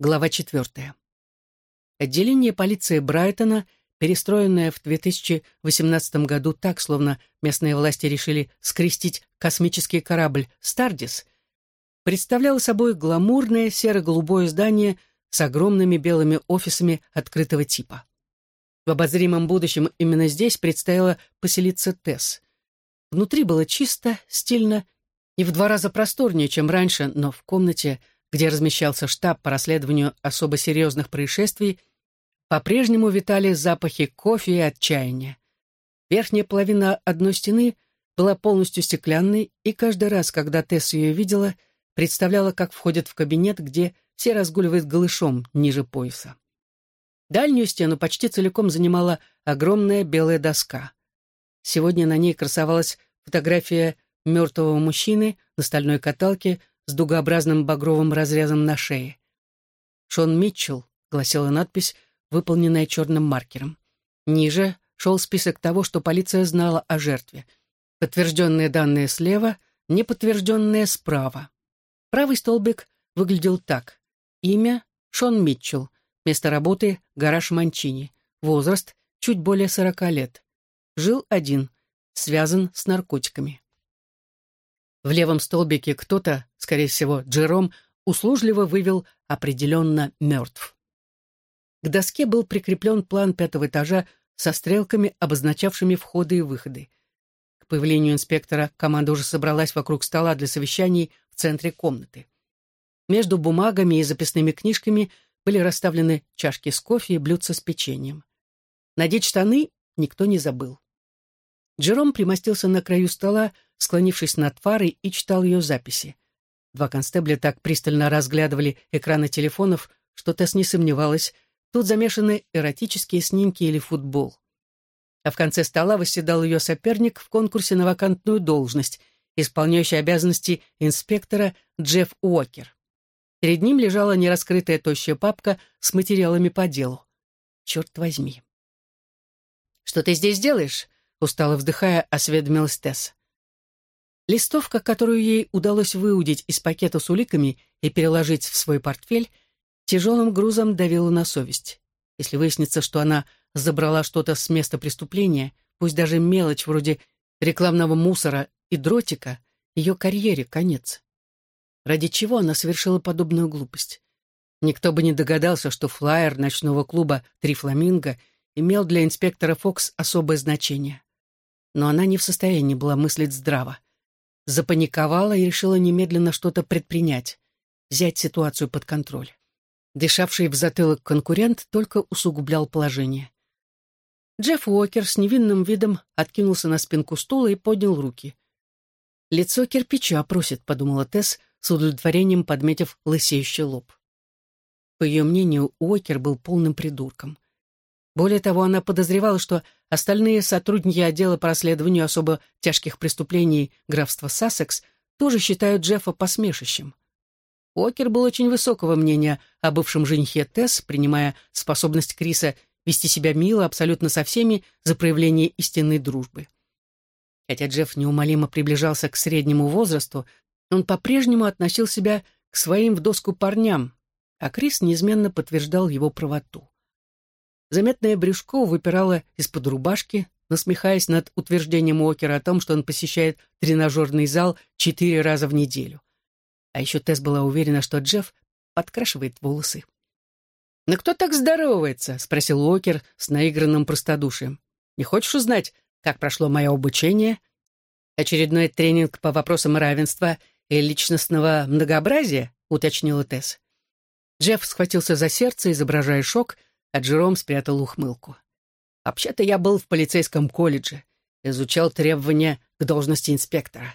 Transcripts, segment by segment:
Глава четвертая. Отделение полиции Брайтона, перестроенное в 2018 году так, словно местные власти решили скрестить космический корабль «Стардис», представляло собой гламурное серо-голубое здание с огромными белыми офисами открытого типа. В обозримом будущем именно здесь предстояло поселиться Тесс. Внутри было чисто, стильно и в два раза просторнее, чем раньше, но в комнате – где размещался штаб по расследованию особо серьезных происшествий, по-прежнему витали запахи кофе и отчаяния. Верхняя половина одной стены была полностью стеклянной, и каждый раз, когда Тесс ее видела, представляла, как входит в кабинет, где все разгуливают голышом ниже пояса. Дальнюю стену почти целиком занимала огромная белая доска. Сегодня на ней красовалась фотография мертвого мужчины на стальной каталке с дугообразным багровым разрезом на шее. «Шон Митчелл», — гласила надпись, выполненная черным маркером. Ниже шел список того, что полиция знала о жертве. Подтвержденные данные слева, неподтвержденные справа. Правый столбик выглядел так. Имя — Шон Митчелл. Место работы — гараж Манчини. Возраст — чуть более сорока лет. Жил один, связан с наркотиками. В левом столбике кто-то, скорее всего, Джером, услужливо вывел определенно мертв. К доске был прикреплен план пятого этажа со стрелками, обозначавшими входы и выходы. К появлению инспектора команда уже собралась вокруг стола для совещаний в центре комнаты. Между бумагами и записными книжками были расставлены чашки с кофе и блюдца с печеньем. Надеть штаны никто не забыл. Джером примостился на краю стола, склонившись над фарой, и читал ее записи. Два констебля так пристально разглядывали экраны телефонов, что Тесс не сомневалась, тут замешаны эротические снимки или футбол. А в конце стола восседал ее соперник в конкурсе на вакантную должность, исполняющий обязанности инспектора Джефф Уокер. Перед ним лежала нераскрытая тощая папка с материалами по делу. Черт возьми. «Что ты здесь делаешь?» устало вздыхая, осведомилась Тесс. Листовка, которую ей удалось выудить из пакета с уликами и переложить в свой портфель, тяжелым грузом давила на совесть. Если выяснится, что она забрала что-то с места преступления, пусть даже мелочь вроде рекламного мусора и дротика, ее карьере конец. Ради чего она совершила подобную глупость? Никто бы не догадался, что флаер ночного клуба «Три фламинго» имел для инспектора Фокс особое значение но она не в состоянии была мыслить здраво. Запаниковала и решила немедленно что-то предпринять, взять ситуацию под контроль. Дышавший в затылок конкурент только усугублял положение. Джефф Уокер с невинным видом откинулся на спинку стула и поднял руки. «Лицо кирпича просит», — подумала Тесс, с удовлетворением подметив лысеющий лоб. По ее мнению, Уокер был полным придурком. Более того, она подозревала, что остальные сотрудники отдела по расследованию особо тяжких преступлений графства Сассекс тоже считают Джеффа посмешищем. Окер был очень высокого мнения о бывшем женихе Тесс, принимая способность Криса вести себя мило абсолютно со всеми за проявление истинной дружбы. Хотя Джефф неумолимо приближался к среднему возрасту, он по-прежнему относил себя к своим в доску парням, а Крис неизменно подтверждал его правоту. Заметное брюшко выпирало из-под рубашки, насмехаясь над утверждением Уокера о том, что он посещает тренажерный зал четыре раза в неделю. А еще Тесс была уверена, что Джефф подкрашивает волосы. «Но кто так здоровается?» — спросил Уокер с наигранным простодушием. «Не хочешь узнать, как прошло мое обучение? Очередной тренинг по вопросам равенства и личностного многообразия?» — уточнила Тесс. Джефф схватился за сердце, изображая шок — а Джером спрятал ухмылку. «Вообще-то я был в полицейском колледже, изучал требования к должности инспектора».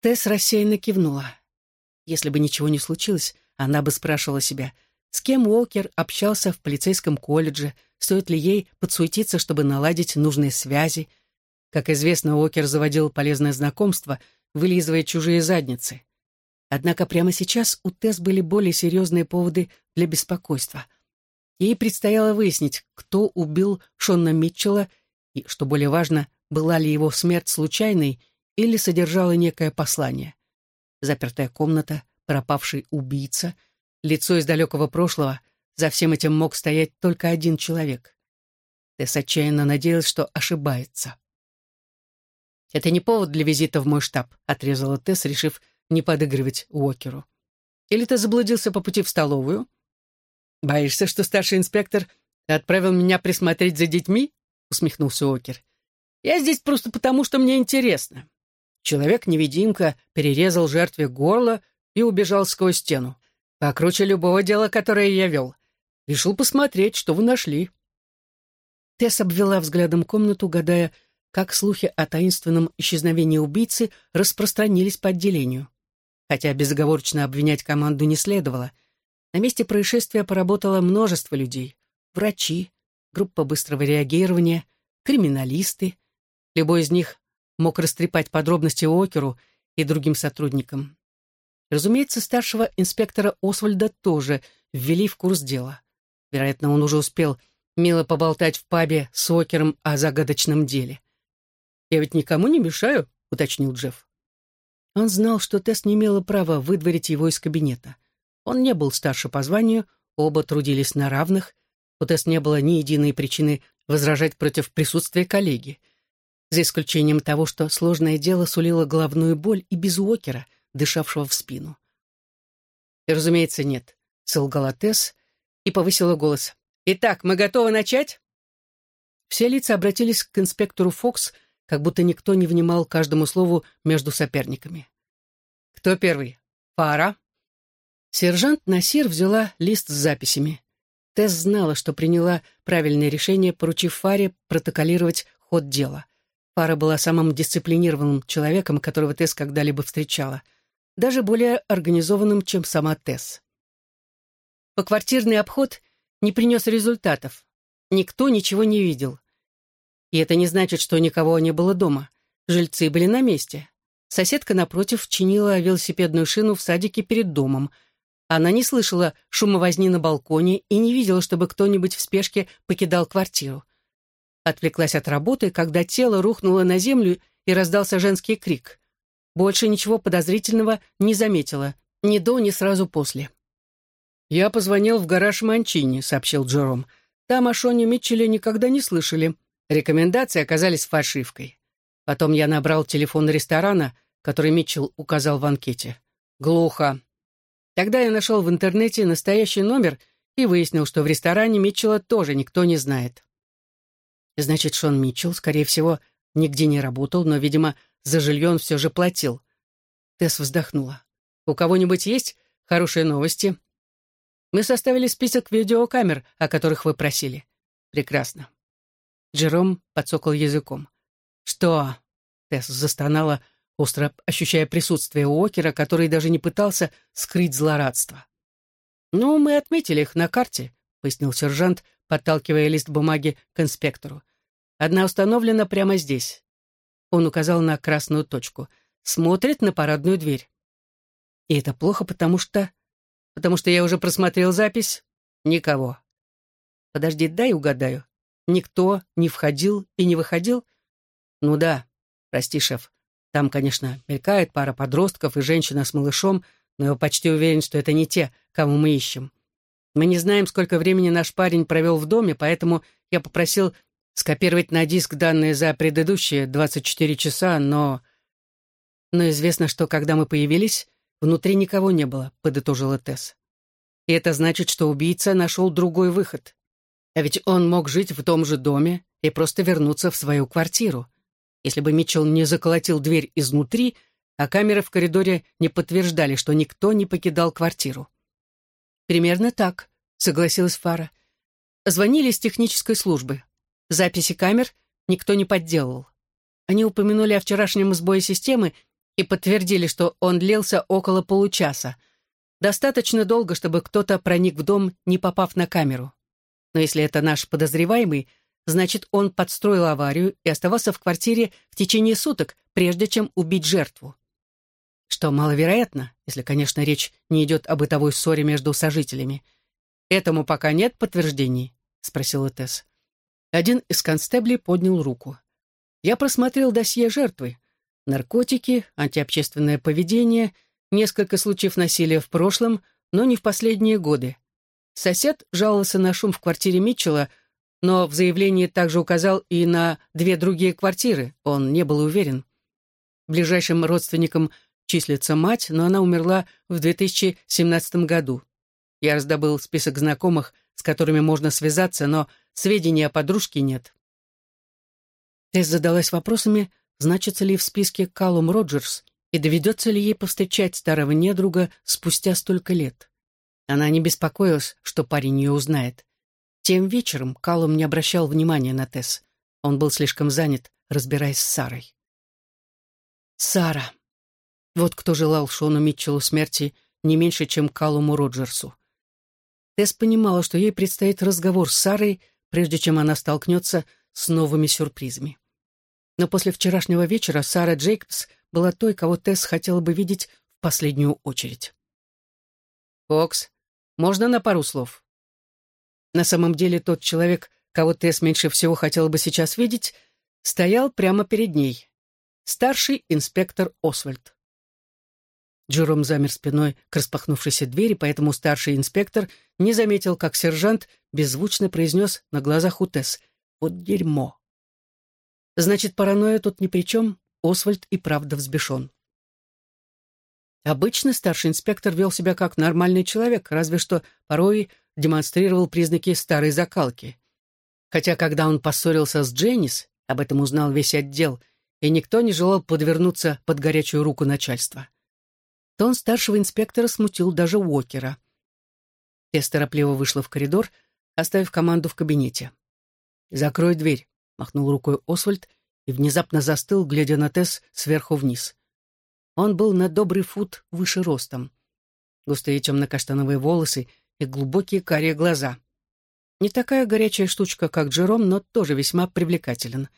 Тесс рассеянно кивнула. Если бы ничего не случилось, она бы спрашивала себя, с кем Уолкер общался в полицейском колледже, стоит ли ей подсуетиться, чтобы наладить нужные связи. Как известно, Уокер заводил полезное знакомство, вылизывая чужие задницы. Однако прямо сейчас у Тесс были более серьезные поводы для беспокойства — Ей предстояло выяснить, кто убил Шона Митчелла и, что более важно, была ли его смерть случайной или содержала некое послание. Запертая комната, пропавший убийца, лицо из далекого прошлого, за всем этим мог стоять только один человек. Тесс отчаянно надеялась, что ошибается. «Это не повод для визита в мой штаб», — отрезала Тесс, решив не подыгрывать Уокеру. «Или ты заблудился по пути в столовую?» «Боишься, что старший инспектор отправил меня присмотреть за детьми?» — усмехнулся Уокер. «Я здесь просто потому, что мне интересно. Человек-невидимка перерезал жертве горло и убежал сквозь стену. Покруче любого дела, которое я вел. Решил посмотреть, что вы нашли». Тесс обвела взглядом комнату, гадая, как слухи о таинственном исчезновении убийцы распространились по отделению. Хотя безоговорочно обвинять команду не следовало. На месте происшествия поработало множество людей. Врачи, группа быстрого реагирования, криминалисты. Любой из них мог растрепать подробности Океру и другим сотрудникам. Разумеется, старшего инспектора Освальда тоже ввели в курс дела. Вероятно, он уже успел мило поболтать в пабе с Окером о загадочном деле. «Я ведь никому не мешаю», — уточнил Джефф. Он знал, что Тесс не имела права выдворить его из кабинета. Он не был старше по званию, оба трудились на равных. У Тесс не было ни единой причины возражать против присутствия коллеги — за исключением того, что сложное дело сулило головную боль и без Уокера, дышавшего в спину. И, разумеется, нет, солгала Тесс и повысила голос. «Итак, мы готовы начать?» Все лица обратились к инспектору Фокс, как будто никто не внимал каждому слову между соперниками. «Кто первый? Фара?» Сержант Насир взяла лист с записями. Тесс знала, что приняла правильное решение, поручив Фаре протоколировать ход дела. Пара была самым дисциплинированным человеком, которого Тесс когда-либо встречала, даже более организованным, чем сама Тесс. Поквартирный обход не принес результатов. Никто ничего не видел. И это не значит, что никого не было дома. Жильцы были на месте. Соседка напротив чинила велосипедную шину в садике перед домом. Она не слышала шума возни на балконе и не видела, чтобы кто-нибудь в спешке покидал квартиру. Отвлеклась от работы, когда тело рухнуло на землю и раздался женский крик. Больше ничего подозрительного не заметила, ни до, ни сразу после. «Я позвонил в гараж Манчини», — сообщил Джером. «Там о Шоне Митчелле никогда не слышали. Рекомендации оказались фальшивкой. Потом я набрал телефон ресторана, который Митчелл указал в анкете. Глухо. Тогда я нашел в интернете настоящий номер и выяснил, что в ресторане Митчелла тоже никто не знает. Значит, Шон Митчелл, скорее всего, нигде не работал, но, видимо, за жилье он все же платил. Тесс вздохнула. «У кого-нибудь есть хорошие новости?» «Мы составили список видеокамер, о которых вы просили». «Прекрасно». Джером подсокал языком. «Что?» Тесс застонала, остро ощущая присутствие Уокера, который даже не пытался скрыть злорадство. «Ну, мы отметили их на карте», — пояснил сержант, подталкивая лист бумаги к инспектору. «Одна установлена прямо здесь». Он указал на красную точку. «Смотрит на парадную дверь». «И это плохо, потому что...» «Потому что я уже просмотрел запись. Никого». «Подожди, дай угадаю. Никто не входил и не выходил?» «Ну да. Прости, шеф. Там, конечно, мелькает пара подростков и женщина с малышом, но я почти уверен, что это не те, кого мы ищем. Мы не знаем, сколько времени наш парень провел в доме, поэтому я попросил скопировать на диск данные за предыдущие 24 часа, но... Но известно, что когда мы появились, внутри никого не было, подытожила Тесс. И это значит, что убийца нашел другой выход. А ведь он мог жить в том же доме и просто вернуться в свою квартиру. Если бы Митчелл не заколотил дверь изнутри, а камеры в коридоре не подтверждали, что никто не покидал квартиру. «Примерно так», — согласилась Фара. Звонили с технической службы. Записи камер никто не подделал. Они упомянули о вчерашнем сбое системы и подтвердили, что он длился около получаса. Достаточно долго, чтобы кто-то проник в дом, не попав на камеру. Но если это наш подозреваемый, значит, он подстроил аварию и оставался в квартире в течение суток, прежде чем убить жертву что маловероятно, если, конечно, речь не идет о бытовой ссоре между сожителями. «Этому пока нет подтверждений?» — спросила Тесс. Один из констеблей поднял руку. «Я просмотрел досье жертвы. Наркотики, антиобщественное поведение, несколько случаев насилия в прошлом, но не в последние годы. Сосед жаловался на шум в квартире Митчелла, но в заявлении также указал и на две другие квартиры, он не был уверен. Ближайшим родственником числится мать, но она умерла в 2017 году. Я раздобыл список знакомых, с которыми можно связаться, но сведений о подружке нет. Тесс задалась вопросами, значится ли в списке Калум Роджерс и доведется ли ей повстречать старого недруга спустя столько лет. Она не беспокоилась, что парень ее узнает. Тем вечером Калум не обращал внимания на Тесс. Он был слишком занят, разбираясь с Сарой. Сара. Вот кто желал Шону Митчеллу смерти не меньше, чем Калуму Роджерсу. Тесс понимала, что ей предстоит разговор с Сарой, прежде чем она столкнется с новыми сюрпризами. Но после вчерашнего вечера Сара Джейкобс была той, кого Тесс хотела бы видеть в последнюю очередь. «Фокс, можно на пару слов?» На самом деле тот человек, кого Тесс меньше всего хотела бы сейчас видеть, стоял прямо перед ней. Старший инспектор Освальд. Джером замер спиной к распахнувшейся двери, поэтому старший инспектор не заметил, как сержант беззвучно произнес на глазах у Тесс «Вот дерьмо». Значит, паранойя тут ни при чем, Освальд и правда взбешен. Обычно старший инспектор вел себя как нормальный человек, разве что порой демонстрировал признаки старой закалки. Хотя, когда он поссорился с Дженнис, об этом узнал весь отдел, и никто не желал подвернуться под горячую руку начальства. Тон старшего инспектора смутил даже Уокера. Тесс торопливо вышла в коридор, оставив команду в кабинете. «Закрой дверь», — махнул рукой Освальд и внезапно застыл, глядя на Тесс сверху вниз. Он был на добрый фут выше ростом. Густые темно-каштановые волосы и глубокие карие глаза. Не такая горячая штучка, как Джером, но тоже весьма привлекателен.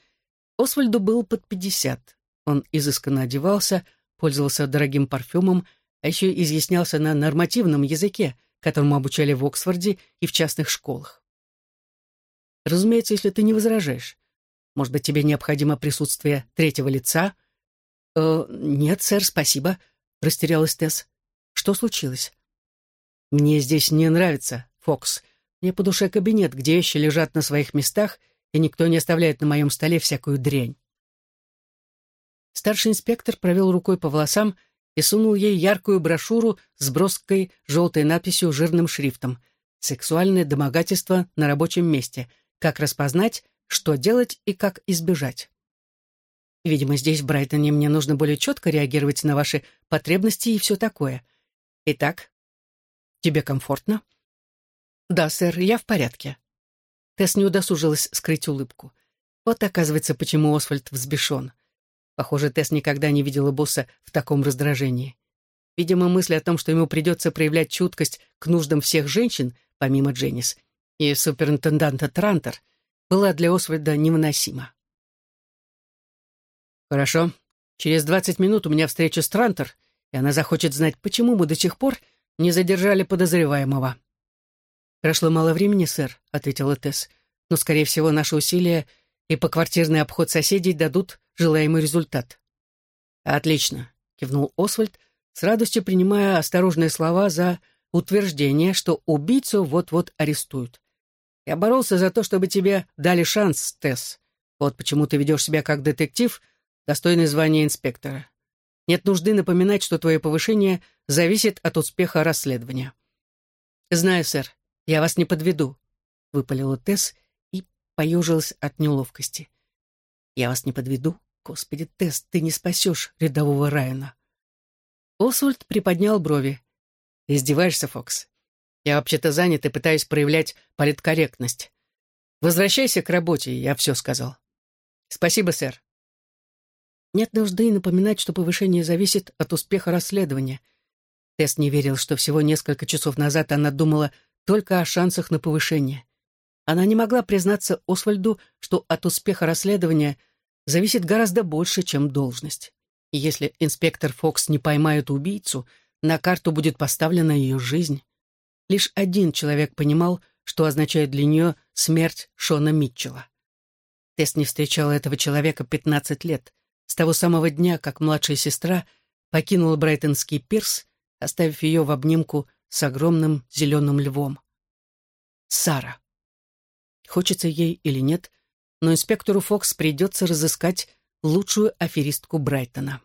Освальду был под пятьдесят. Он изысканно одевался, пользовался дорогим парфюмом, а еще изъяснялся на нормативном языке, которому обучали в Оксфорде и в частных школах. Разумеется, если ты не возражаешь. Может быть, тебе необходимо присутствие третьего лица? Э, нет, сэр, спасибо, растерялась Тесс. Что случилось? Мне здесь не нравится, Фокс. Мне по душе кабинет, где вещи лежат на своих местах, и никто не оставляет на моем столе всякую дрянь. Старший инспектор провел рукой по волосам и сунул ей яркую брошюру с броской желтой надписью жирным шрифтом «Сексуальное домогательство на рабочем месте. Как распознать, что делать и как избежать». Видимо, здесь, в Брайтоне, мне нужно более четко реагировать на ваши потребности и все такое. Итак, тебе комфортно? Да, сэр, я в порядке. Тесс не удосужилась скрыть улыбку. Вот, оказывается, почему Освальд взбешен. Похоже, Тесс никогда не видела босса в таком раздражении. Видимо, мысль о том, что ему придется проявлять чуткость к нуждам всех женщин, помимо Дженнис, и суперинтенданта Трантер, была для Освальда невыносима. «Хорошо. Через двадцать минут у меня встреча с Трантер, и она захочет знать, почему мы до сих пор не задержали подозреваемого». «Прошло мало времени, сэр», — ответила Тесс, «но, скорее всего, наши усилия и поквартирный обход соседей дадут желаемый результат. «Отлично», — кивнул Освальд, с радостью принимая осторожные слова за утверждение, что убийцу вот-вот арестуют. «Я боролся за то, чтобы тебе дали шанс, Тесс. Вот почему ты ведешь себя как детектив, достойный звания инспектора. Нет нужды напоминать, что твое повышение зависит от успеха расследования». «Знаю, сэр, я вас не подведу», — выпалила Тесс и поежилась от неловкости. Я вас не подведу. Господи, Тесс, ты не спасешь рядового Райана. Освальд приподнял брови. Ты издеваешься, Фокс? Я вообще-то занят и пытаюсь проявлять политкорректность. Возвращайся к работе, я все сказал. Спасибо, сэр. Нет нужды напоминать, что повышение зависит от успеха расследования. Тесс не верил, что всего несколько часов назад она думала только о шансах на повышение. Она не могла признаться Освальду, что от успеха расследования зависит гораздо больше, чем должность. И если инспектор Фокс не поймает убийцу, на карту будет поставлена ее жизнь. Лишь один человек понимал, что означает для нее смерть Шона Митчелла. Тесс не встречала этого человека 15 лет, с того самого дня, как младшая сестра покинула Брайтонский пирс, оставив ее в обнимку с огромным зеленым львом. Сара. Хочется ей или нет, но инспектору Фокс придется разыскать лучшую аферистку Брайтона.